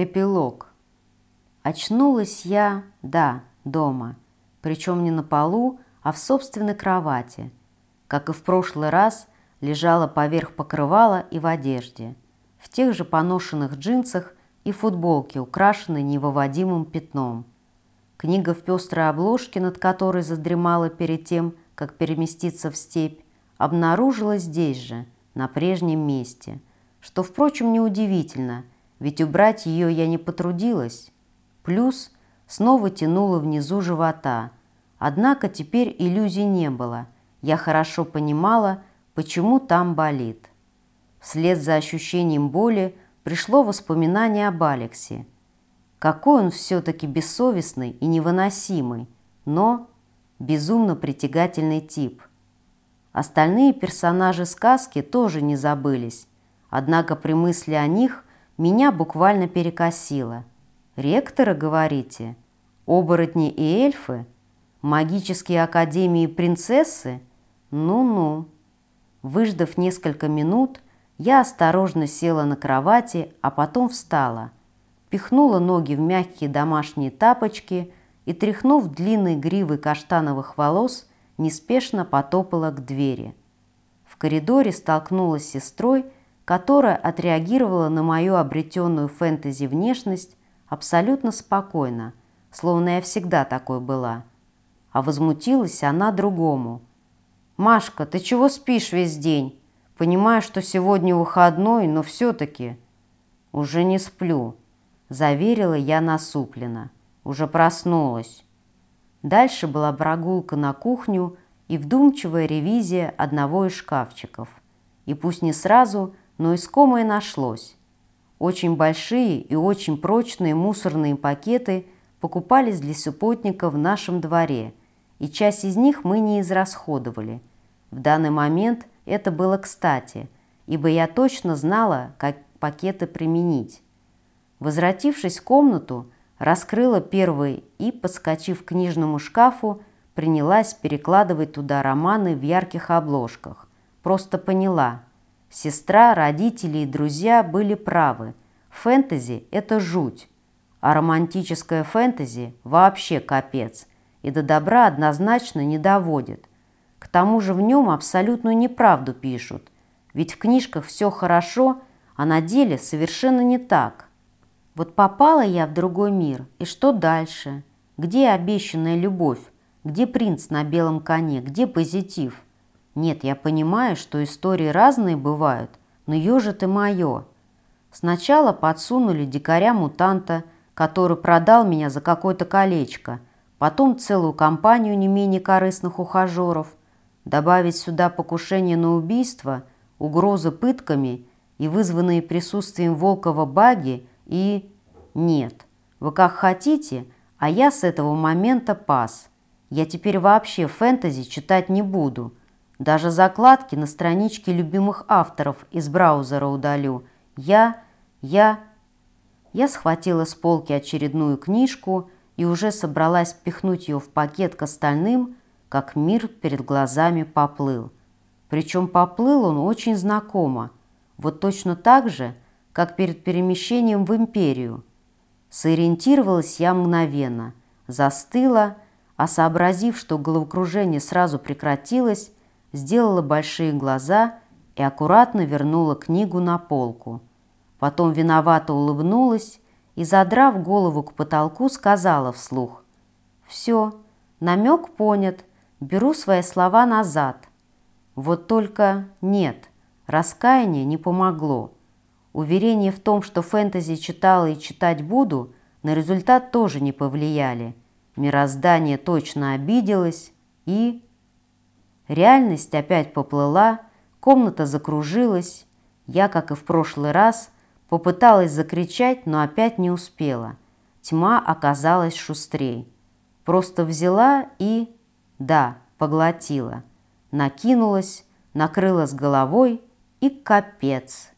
Эпилог. Очнулась я, да, дома, причем не на полу, а в собственной кровати. Как и в прошлый раз, лежала поверх покрывала и в одежде, в тех же поношенных джинсах и футболке, украшенной невыводимым пятном. Книга в пестрой обложке, над которой задремала перед тем, как переместиться в степь, обнаружилась здесь же, на прежнем месте, что, впрочем, неудивительно – ведь убрать ее я не потрудилась. Плюс снова тянула внизу живота. Однако теперь иллюзий не было. Я хорошо понимала, почему там болит. Вслед за ощущением боли пришло воспоминание об Алексе. Какой он все-таки бессовестный и невыносимый, но безумно притягательный тип. Остальные персонажи сказки тоже не забылись, однако при мысли о них меня буквально перекосило. Ректора, говорите? Оборотни и эльфы? Магические академии принцессы? Ну-ну. Выждав несколько минут, я осторожно села на кровати, а потом встала. Пихнула ноги в мягкие домашние тапочки и, тряхнув длинной гривой каштановых волос, неспешно потопала к двери. В коридоре столкнулась с сестрой, которая отреагировала на мою обретенную фэнтези внешность абсолютно спокойно, словно я всегда такой была. А возмутилась она другому. «Машка, ты чего спишь весь день? Понимаю, что сегодня выходной, но все-таки...» «Уже не сплю», – заверила я насупленно. «Уже проснулась». Дальше была прогулка на кухню и вдумчивая ревизия одного из шкафчиков. И пусть не сразу – но искомое нашлось. Очень большие и очень прочные мусорные пакеты покупались для субботника в нашем дворе, и часть из них мы не израсходовали. В данный момент это было кстати, ибо я точно знала, как пакеты применить. Возвратившись в комнату, раскрыла первый и, подскочив к книжному шкафу, принялась перекладывать туда романы в ярких обложках. Просто поняла – Сестра, родители и друзья были правы. Фэнтези – это жуть. А романтическое фэнтези – вообще капец. И до добра однозначно не доводит. К тому же в нем абсолютную неправду пишут. Ведь в книжках все хорошо, а на деле совершенно не так. Вот попала я в другой мир, и что дальше? Где обещанная любовь? Где принц на белом коне? Где позитив? Нет, я понимаю, что истории разные бывают, но ежет и мое. Сначала подсунули дикаря-мутанта, который продал меня за какое-то колечко, потом целую компанию не менее корыстных ухажеров, добавить сюда покушение на убийство, угрозы пытками и вызванные присутствием Волкова баги и... Нет, вы как хотите, а я с этого момента пас. Я теперь вообще фэнтези читать не буду – даже закладки на страничке любимых авторов из браузера удалю. Я, я... Я схватила с полки очередную книжку и уже собралась впихнуть ее в пакет к остальным, как мир перед глазами поплыл. Причем поплыл он очень знакомо, вот точно так же, как перед перемещением в империю. Сориентировалась я мгновенно, застыла, а сообразив, что головокружение сразу прекратилось, сделала большие глаза и аккуратно вернула книгу на полку. Потом виновато улыбнулась и, задрав голову к потолку, сказала вслух. «Все, намек понят, беру свои слова назад. Вот только нет, раскаяние не помогло. Уверение в том, что фэнтези читала и читать буду, на результат тоже не повлияли. Мироздание точно обиделось и... Реальность опять поплыла, комната закружилась. Я, как и в прошлый раз, попыталась закричать, но опять не успела. Тьма оказалась шустрей. Просто взяла и... Да, поглотила. Накинулась, накрыла с головой и капец –